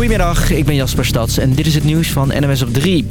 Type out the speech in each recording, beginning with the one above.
Goedemiddag, ik ben Jasper Stads en dit is het nieuws van NMS op 3.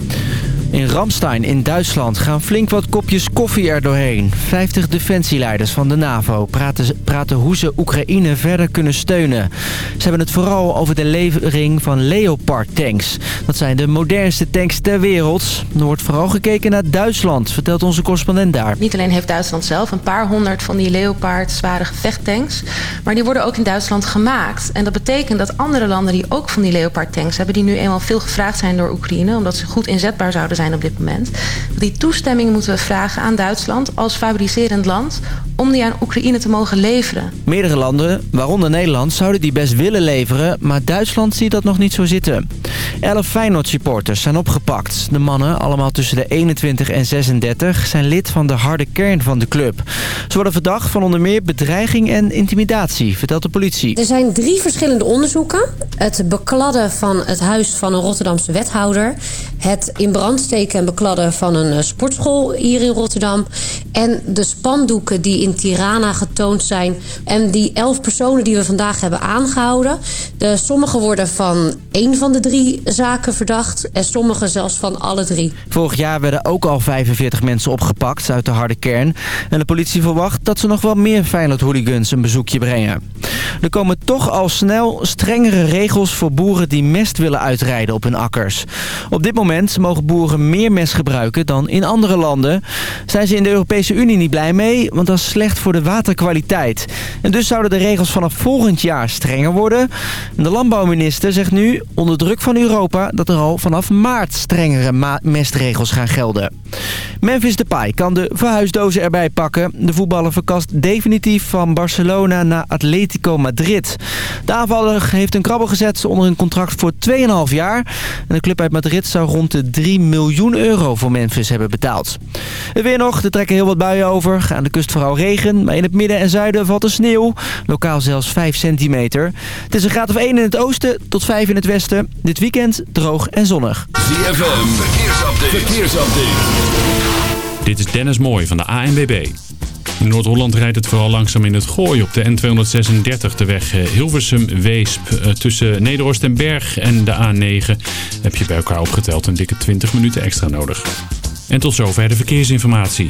In Ramstein in Duitsland gaan flink wat kopjes koffie er doorheen. 50 defensieleiders van de NAVO praten, praten hoe ze Oekraïne verder kunnen steunen. Ze hebben het vooral over de levering van Leopard-tanks. Dat zijn de modernste tanks ter wereld. Er wordt vooral gekeken naar Duitsland, vertelt onze correspondent daar. Niet alleen heeft Duitsland zelf een paar honderd van die Leopard zware gevechttanks... maar die worden ook in Duitsland gemaakt. En dat betekent dat andere landen die ook van die Leopard-tanks hebben... die nu eenmaal veel gevraagd zijn door Oekraïne... omdat ze goed inzetbaar zouden zijn op dit moment. Die toestemming moeten we vragen aan Duitsland als fabricerend land... om die aan Oekraïne te mogen leveren. Meerdere landen, waaronder Nederland, zouden die best willen leveren... maar Duitsland ziet dat nog niet zo zitten. Elf Feyenoord-supporters zijn opgepakt. De mannen, allemaal tussen de 21 en 36, zijn lid van de harde kern van de club. Ze worden verdacht van onder meer bedreiging en intimidatie, vertelt de politie. Er zijn drie verschillende onderzoeken. Het bekladden van het huis van een Rotterdamse wethouder. Het in brand en bekladden van een eh, sportschool hier in Rotterdam. En de spandoeken die in Tirana getoond zijn. En die elf personen die we vandaag hebben aangehouden. De, sommige worden van één van de drie zaken verdacht. En sommige zelfs van alle drie. Vorig jaar werden ook al 45 mensen opgepakt uit de harde kern. En de politie verwacht dat ze nog wel meer Feyenoord hooligans een bezoekje brengen. Er komen toch al snel strengere regels voor boeren die mest willen uitrijden op hun akkers. Op dit moment mogen boeren meer mest gebruiken dan in andere landen. Zijn ze in de Europese Unie niet blij mee, want dat is slecht voor de waterkwaliteit. En dus zouden de regels vanaf volgend jaar strenger worden. De landbouwminister zegt nu, onder druk van Europa, dat er al vanaf maart strengere mestregels gaan gelden. Memphis Depay kan de verhuisdozen erbij pakken. De voetballer verkast definitief van Barcelona naar Atletico Madrid. De aanvaller heeft een krabbel gezet onder een contract voor 2,5 jaar. En de club uit Madrid zou rond de 3 miljoen euro voor Memphis hebben betaald. En weer nog, er trekken heel wat buien over. Aan de kust vooral regen, maar in het midden en zuiden valt er sneeuw. Lokaal zelfs 5 centimeter. Het is een graad of 1 in het oosten tot 5 in het westen. Dit weekend droog en zonnig. ZFM, verkeersupdate. verkeersupdate. Dit is Dennis Mooij van de ANWB. In Noord-Holland rijdt het vooral langzaam in het gooi op de N236, de weg eh, Hilversum-Weesp. Eh, tussen Nederhorst en Berg en de A9 heb je bij elkaar opgeteld een dikke 20 minuten extra nodig. En tot zover de verkeersinformatie.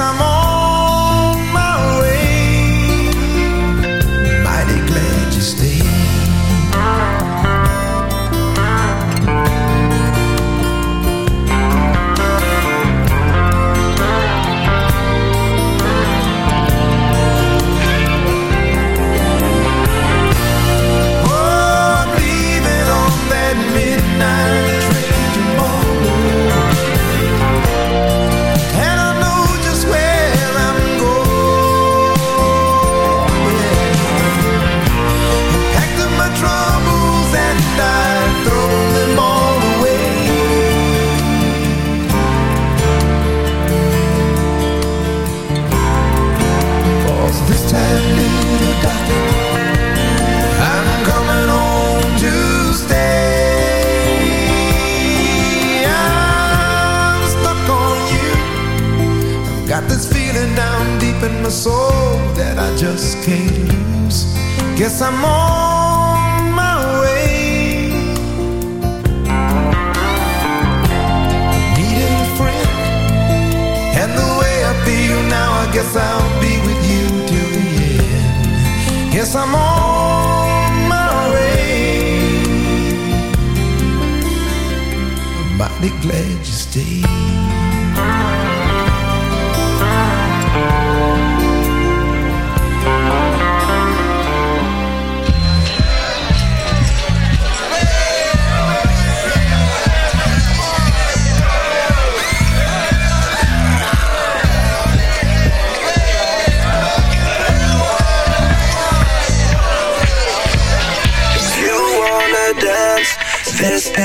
amor.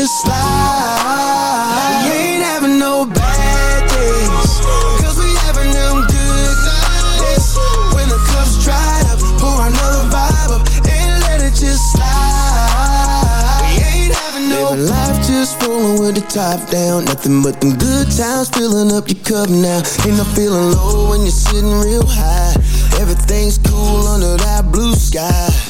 just slide. We ain't having no bad days, cause we having them good nights. When the cup's dried up, pour another vibe up and let it just slide. We ain't having no Living life just rolling with the top down. Nothing but them good times filling up your cup now. Ain't no feeling low when you're sitting real high. Everything's cool under that blue sky.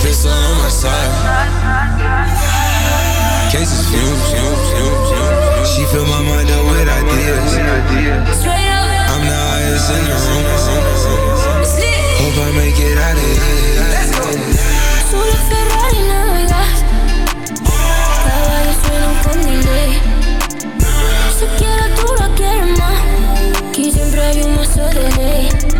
pistol on my side. Cases fumes, fumes, fumes, fumes. She fill my mind up with ideas. I'm the highest in the room. Hope I make it out of here. Solo Ferrari navegas. Caballos tú quieres más. Siempre hay un de ley.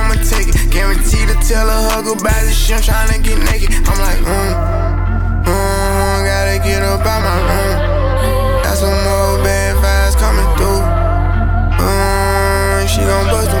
Guaranteed to tell her hug about the shit, I'm tryna get naked. I'm like, mm, mm, gotta get up out my room. Got some more bad vibes coming through. Mm, she gon' bust